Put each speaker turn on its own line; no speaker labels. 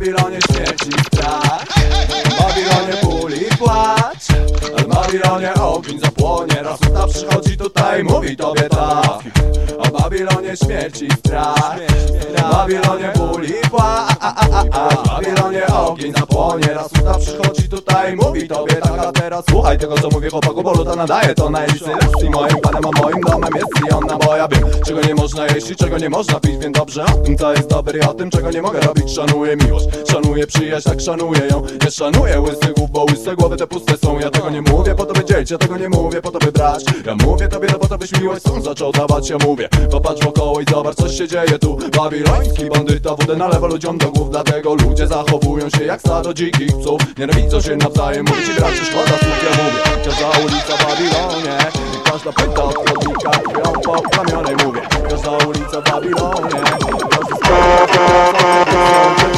Babilonie śmierci strach W Babilonie ból i płacz. W Babilonie ogień zapłonie. Raz usta przychodzi tutaj mówi tobie tak. A Babilonie śmierci strach W Babilonie ból i płacz. W Babilonie ogień zapłonie Raz usta przychodzi tutaj mówi tobie tak A teraz słuchaj tego co mówię chłopaku Bo luta nadaje to na elisy I moim panem a moim domem jest Sionna Bo ja wiem czego nie można jeść i czego nie można pić Wiem dobrze o tym co jest dobre i o tym czego nie mogę robić. Szanuję miłość, szanuję przyjaźń, tak szanuję ją. Nie szanuję łysych głów, bo łyse głowy te puste są. Ja tego nie mówię po to by dzielić, ja tego nie mówię po to by brać. Ja mówię tobie to po to byś miłość są zaczął dawać. Ja mówię, popatrz wokoło i zobacz co się dzieje tu. Babiloński bandyta wódę nalewa ludziom do głów Dlatego ludzie zachowują się jak stado dzikich psów. Nienawidzą się nawzajem, mówię ci bracie szkoda słów Ja mówię, każda ulica w Babilonie Każda pyta od chodnika po ramionej mówię. Każda ulica w Babilonie sklepik,